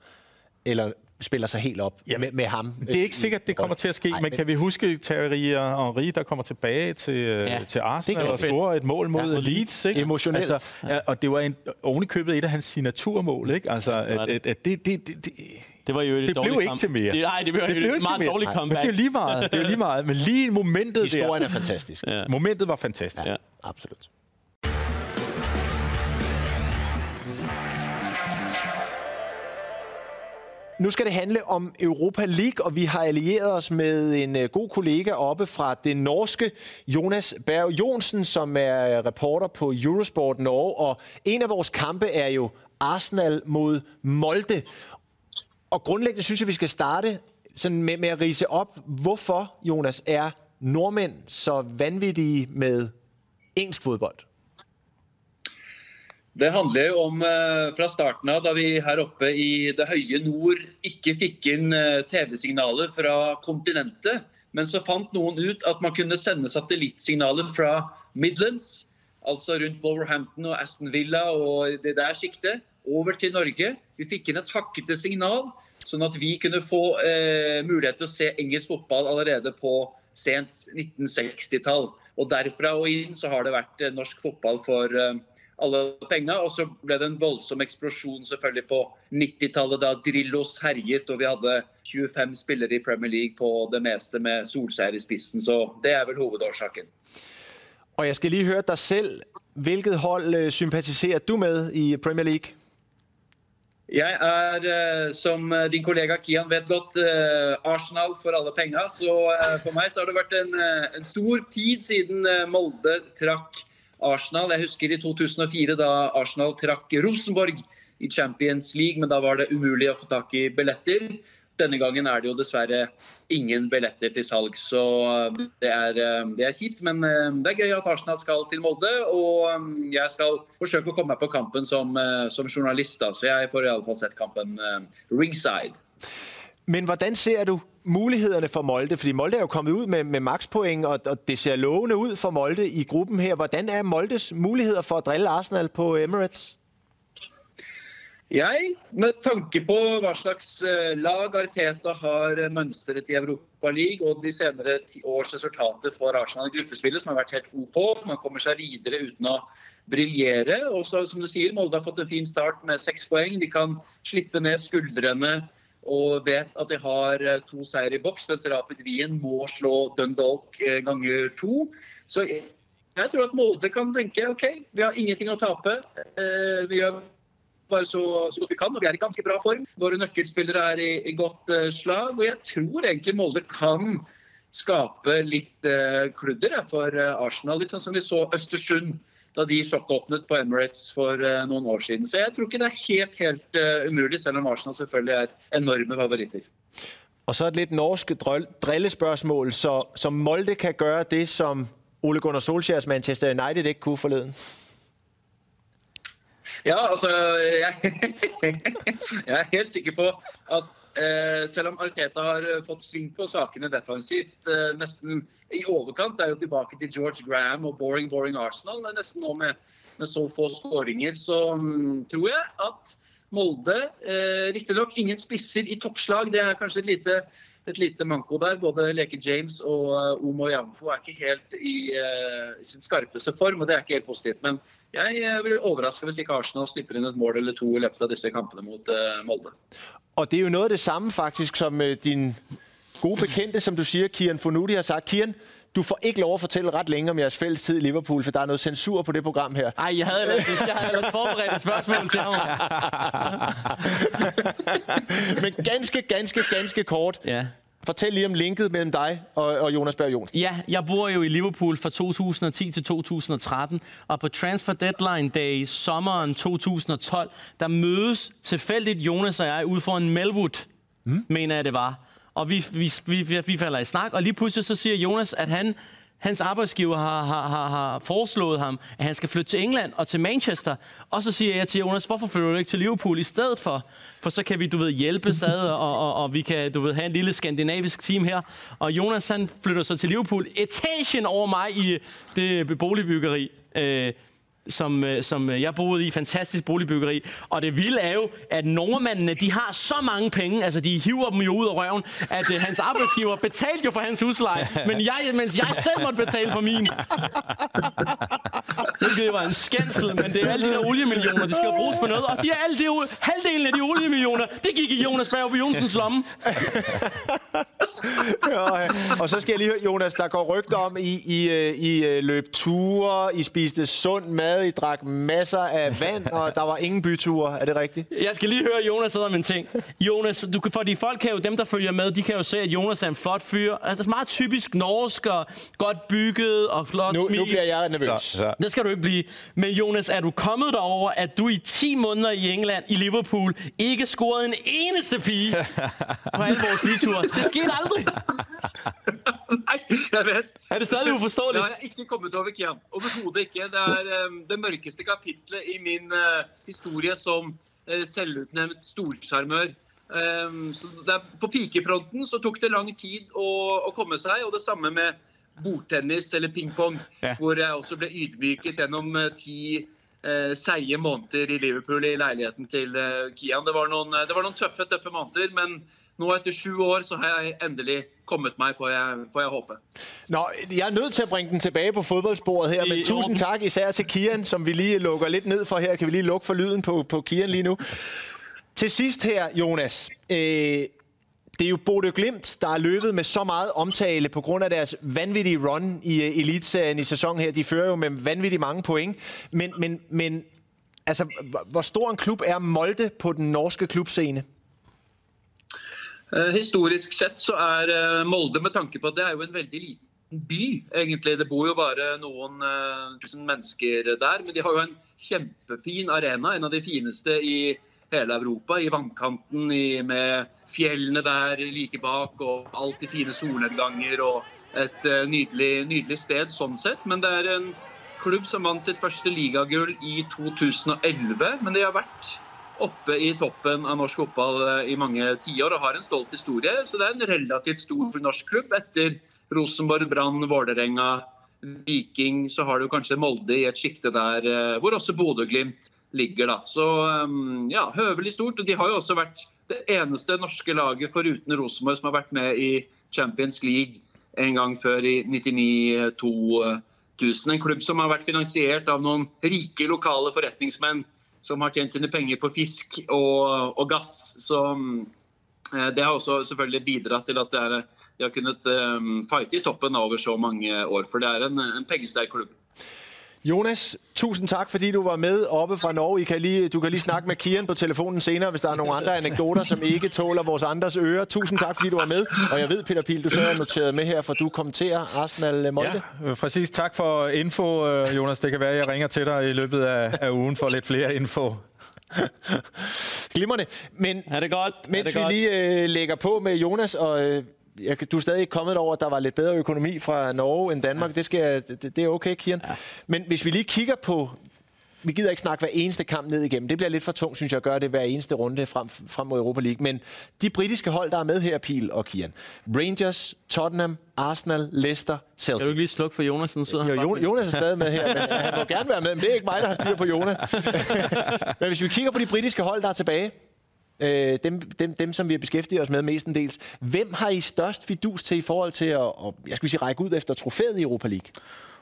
Eller spiller sig helt op Jamen, med, med ham. Det er ikke sikkert, det kommer til at ske, Ej, men kan vi huske Thierry Henry, der kommer tilbage til, ja, Ja, til Arsenal og scorer et mål mod Ja, Leeds? Ikke? Emotionelt. Altså, ja, og det var en, ovenikøbet et af hans signaturmål. Ikke? Altså, at, at, at det, det, det, det, Det var jo et det blev dårligt ikke come- til mere. Det, nej, det blev, det blev et ikke meget til mere. dårligt Nej, Men comeback. det er jo lige meget. Det er lige meget. Men lige momentet Historien der, er fantastisk. Ja. momentet var fantastisk. Ja. Absolut. Nu skal det handle om Europa League, og vi har allieret os med en øh, god kollega oppe fra det norske, Jonas Berg Jonsen, som er reporter på Eurosport Norge. Og en af vores kampe er jo Arsenal mod Molde. Og grundlæggende synes jeg, vi skal starte sådan med, med at rise op, hvorfor, Jonas, er nordmænd så vanvittige med engelsk fodbold? Det handler jo om eh, fra starten av, da vi her oppe i det høye nord ikke fikk inn eh, TV-signaler fra kontinentet. Men så fant noen ut at man kunne sende satellittsignaler fra Midlands, altså rundt Wolverhampton og Aston Villa og det der sjiktet, over til Norge. Vi fikk inn et hakkete signal, sånn at vi kunne få eh, mulighet til å se engelsk fotball allerede på sent 1960-tall. Og derfra og inn så har det vært eh, norsk fotball for eh, alle penger. Og så ble det en voldsom eksplosjon selvfølgelig på 90-tallet, da Drillos herjet og vi hadde 25 spillere i Premier League på det meste med Solskjær i spissen. Så det er vel hovedårsaken. Og jeg skal lige høre dig selv. Hvilket hold øh, sympatiserer du med i Premier League? Jeg er, eh, som eh, din kollega Kian vet godt, Arsenal for alle penger. Så for meg så har det vært en, en stor tid siden Molde trakk Arsenal. Jeg husker i 2004 da Arsenal trakk Rosenborg i Champions League, men da var det umulig å få tak i billetter. Denne gangen er det jo dessverre ingen billetter til salg, så um, det er, um, det er kjipt. Men um, det er gøy at Arsenal skal til Molde, og jeg skal forsøke å komme meg på kampen som, uh, som journalist. Da. Så jeg får i fall sett kampen ringside. Men hvordan ser du mulighederne for Molde? Fordi Molde er jo kommet ud med, med makspoint, og, og det ser lovende ud for Molde i gruppen her. Hvordan er Moldes muligheder for at drille Arsenal på Emirates? Jeg, med tanke på hva slags eh, lag Arteta har eh, mønstret i Europa League og de senere ti års resultater for Arsenal i gruppespillet, som har vært helt OK, man kommer seg videre uten å briljere. Og så, som du sier, Molde har fått en fin start med seks poeng. De kan slippe ned skuldrene og vet at de har eh, to seier i boks, mens Rapid Wien må slå Dundalk eh, ganger to. Så jeg, tror at Molde kan tenke OK, vi har ingenting å tape. Eh, vi gjør bare så, så godt vi kan, og vi er i ganske bra form. Våre nøkkelspillere er i, i godt eh, slag, og jeg tror egentlig Molde kan skape litt kludder for Arsenal. Litt sånn som vi så Østersund da de sjokkåpnet på Emirates for eh, noen år siden. Så jeg tror ikke det er helt, helt eh, umulig, selv om Arsenal selvfølgelig er enorme favoritter. Og så et lidt norsk drøl- drillespørgsmål, så, så Molde kan gøre det, som Ole Gunnar Solskjærs Manchester United ikke kunne forleden. Ja, altså jeg, jeg er helt sikker på at Eh, selv om Arteta har eh, fått sving på sakene defensivt, eh, nesten i overkant, det er jo tilbake til George Graham og boring, boring Arsenal, men nesten nå med, med så få skåringer, så mm, tror jeg at Molde eh, Riktignok ingen spisser i toppslag, det er kanskje et lite, et lite manko der. Både Leke James og Omo Jamfo er ikke helt i eh, sin skarpeste form, og det er ikke helt positivt. Men jeg blir overraska hvis ikke Arsenal slipper inn et mål eller to i løpet av disse kampene mot eh, Molde. Og det er jo noget af det samme faktisk, som øh, din gode bekendte, som du siger, Kian Fonuti har sagt. Kian, du får ikke lov at fortælle ret længe om jeres fælles tid i Liverpool, for der er noget censur på det program her. Ej, jeg havde ellers, jeg havde ellers forberedt et spørgsmål til ham. Men ganske, ganske, ganske kort. Ja. Fortæl lige om linket mellem dig og, og Jonas Berg Jonsen. Ja, jeg bor jo i Liverpool fra 2010 til 2013, og på Transfer Deadline Day sommeren 2012, der mødes tilfældigt Jonas og jeg ude for en Melwood, mm. mener jeg det var. Og vi, vi, vi, vi falder i snak, og lige pludselig så siger Jonas, at han, hans arbejdsgiver har, har, har, har foreslået ham, at han skal flytte til England og til Manchester. Og så siger jeg til Jonas, hvorfor flytter du ikke til Liverpool i stedet for? For så kan vi, du ved, hjælpe sad, og, og, og vi kan, du ved, have en lille skandinavisk team her. Og Jonas, han flytter så til Liverpool. Etagen over mig i det boligbyggeri. Øh, som, øh, som øh, jeg boede i. Fantastisk boligbyggeri. Og det vilde er jo, at nordmændene, de har så mange penge, altså de hiver dem jo ud af røven, at uh, hans arbejdsgiver betalte jo for hans husleje, men jeg, mens jeg selv måtte betale for min. Det var en skændsel, men det er alle de der oliemillioner, de skal jo bruges på noget. Og de er alle de, halvdelen af de oliemillioner, det gik i Jonas Berg på Jonsens lomme. ja, og så skal jeg lige høre, Jonas, der går rygter om, I, I, I løb ture, I spiste sund mad, mad, I drak masser af vand, og der var ingen byture. Er det rigtigt? Jeg skal lige høre Jonas sidder med en ting. Jonas, du, fordi folk kan jo, dem der følger med, de kan jo se, at Jonas er en flot fyr. Altså meget typisk norsk og godt bygget og flot nu, smil. Nu bliver jeg nervøs. Så, så. Det skal du ikke blive. Men Jonas, er du kommet derover, at du i 10 måneder i England, i Liverpool, ikke scorede en eneste pige på alle vores byture? Det skete aldrig. Nej, jeg vet. Er det stadig uforståeligt? Har jeg ikke kommet over, Kian. Overhovedet ikke. Det er um, det mørkeste kapitlet i min uh, historie som uh, selvutnevnt storsjarmør. Um, så på pikefronten så tok det lang tid å, å, komme seg, og det samme med bordtennis eller pingpong, ja. hvor jeg også ble ydmyket gjennom uh, ti uh, seige måneder i Liverpool i leiligheten til uh, Kian. Det var, noen, det var noen tøffe, tøffe måneder, men nå etter sju år så har jeg endelig kommet mig, får jeg, får jeg håbe. Nå, jeg er nødt til at bringe den tilbage på fodboldsporet her, men I tusind tak især til Kian, som vi lige lukker lidt ned for her. Kan vi lige lukke for lyden på, på Kian lige nu? Til sidst her, Jonas. Øh, det er jo Bodø Glimt, der er løbet med så meget omtale på grund af deres vanvittige run i uh, Elitserien i sæsonen her. De fører jo med vanvittigt mange point. Men, men, men altså, hvor stor en klub er Molde på den norske klubscene? Eh, historisk sett så er eh, Molde, med tanke på at det er jo en veldig liten by, egentlig. Det bor jo bare noen eh, tusen mennesker der. Men de har jo en kjempefin arena, en av de fineste i hele Europa. I vannkanten, i, med fjellene der like bak, og alltid fine solnedganger. og et nydelig, nydelig sted sånn sett. Men det er en klubb som vant sitt første ligagull i 2011. Men de har vært oppe i toppen av norsk fotball eh, i mange tiår og har en stolt historie. Så det er en relativt stor norsk klubb. Etter Rosenborg, Brann, Vålerenga, Viking, så har du kanskje Molde i et sjikte der eh, hvor også Bodø-Glimt ligger. da. Så eh, ja, høvelig stort. og De har jo også vært det eneste norske laget foruten Rosenborg som har vært med i Champions League en gang før i 99-2000. En klubb som har vært finansiert av noen rike lokale forretningsmenn som har tjent sine penger på fisk og, og gass. Så eh, det har også selvfølgelig bidratt til at det er, de har kunnet eh, fighte i toppen over så mange år. For det er en, en pengesterk klubb. Jonas, tusind tak, fordi du var med oppe fra Norge. I kan lige, du kan lige snakke med Kian på telefonen senere, hvis der er nogle andre anekdoter, som ikke tåler vores andres ører. Tusind tak, fordi du var med. Og jeg ved, Peter Pil, du så er noteret med her, for du kommenterer Arsenal Molde. Ja, præcis. Tak for info, øh, Jonas. Det kan være, at jeg ringer til dig i løbet af, af ugen for lidt flere info. Glimrende. Men er det godt? mens det vi godt? lige øh, lægger på med Jonas og... Øh, jeg, du er stadig ikke kommet over, at der var lidt bedre økonomi fra Norge end Danmark. Det, skal, det, det er okay, Kian. Ja. Men hvis vi lige kigger på... Vi gider ikke snakke hver eneste kamp ned igennem. Det bliver lidt for tungt, synes jeg, at gøre det hver eneste runde frem, frem mod Europa League. Men de britiske hold, der er med her, Pil og Kian. Rangers, Tottenham, Arsenal, Leicester, Celtic. Jeg vil lige slukke for Jonas, den sidder jo, Jonas er stadig med her, men han må gerne være med. Men det er ikke mig, der har styr på Jonas. men hvis vi kigger på de britiske hold, der er tilbage, øh, dem, dem, dem, som vi har beskæftiget os med mestendels. Hvem har I størst fidus til i forhold til at, at jeg skal sige, række ud efter trofæet i Europa League?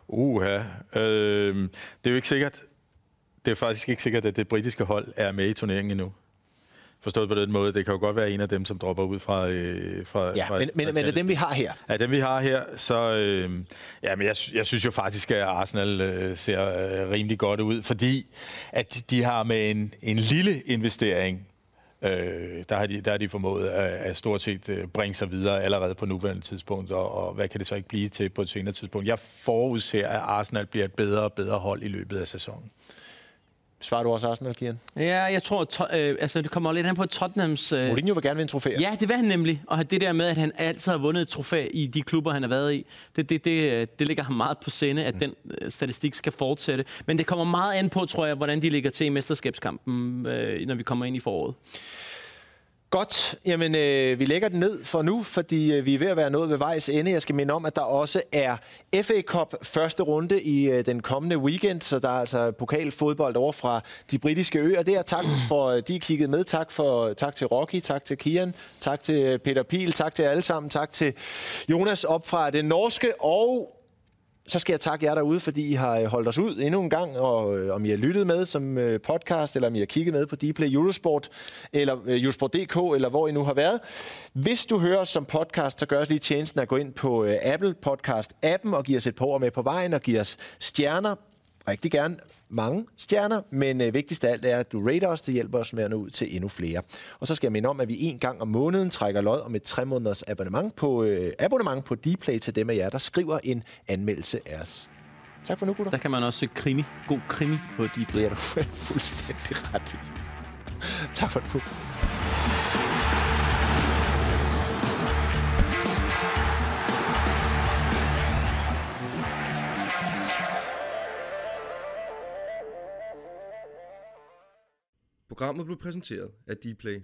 Uh, ja. øh, det er jo ikke sikkert. Det er faktisk ikke sikkert, at det britiske hold er med i turneringen endnu. Forstået på den måde. Det kan jo godt være en af dem, som dropper ud fra... Øh, fra ja, fra, men, men, men er det dem, vi har her? Ja, dem, vi har her. Så øh, ja, men jeg, jeg synes jo faktisk, at Arsenal øh, ser øh, rimelig godt ud, fordi at de har med en, en lille investering Øh, der, har de, der har de formået at, at stort set øh, bringe sig videre allerede på nuværende tidspunkt, og, og hvad kan det så ikke blive til på et senere tidspunkt? Jeg forudser, at Arsenal bliver et bedre og bedre hold i løbet af sæsonen. Svarer du også Arsenal, Kian? Ja, jeg tror, to, øh, altså, det kommer lidt an på Tottenhams... Øh, Mourinho vil gerne vinde trofæer. Ja, det vil han nemlig. Og det der med, at han altid har vundet et trofæ i de klubber, han har været i, det, det, det, det ligger ham meget på sinde, at den øh, statistik skal fortsætte. Men det kommer meget an på, tror jeg, hvordan de ligger til i mesterskabskampen, øh, når vi kommer ind i foråret. Godt. Jamen, øh, vi lægger den ned for nu, fordi øh, vi er ved at være nået ved vejs ende. Jeg skal minde om, at der også er FA Cup første runde i øh, den kommende weekend, så der er altså pokalfodbold over fra de britiske øer. Det er tak for, at de kiggede med. Tak, for, tak til Rocky, tak til Kian, tak til øh, Peter Pil, tak til alle sammen, tak til Jonas op fra det norske, og så skal jeg takke jer derude, fordi I har øh, holdt os ud endnu en gang, og øh, om I har lyttet med som øh, podcast, eller om I har kigget med på Dplay Eurosport, eller øh, Eurosport.dk, eller hvor I nu har været. Hvis du hører os som podcast, så gør os lige tjenesten at gå ind på øh, Apple Podcast-appen og give os et par ord med på vejen, og give os stjerner, rigtig gerne mange stjerner, men øh, vigtigst af alt er, at du rater os. Det hjælper os med at nå ud til endnu flere. Og så skal jeg minde om, at vi en gang om måneden trækker lod om et tre måneders abonnement på, øh, abonnement på Dplay til dem af jer, der skriver en anmeldelse af os. Tak for nu, gutter. Der kan man også se krimi. God krimi på de Det er du fuldstændig ret i. Tak for nu. Programmet blev præsenteret af Dplay.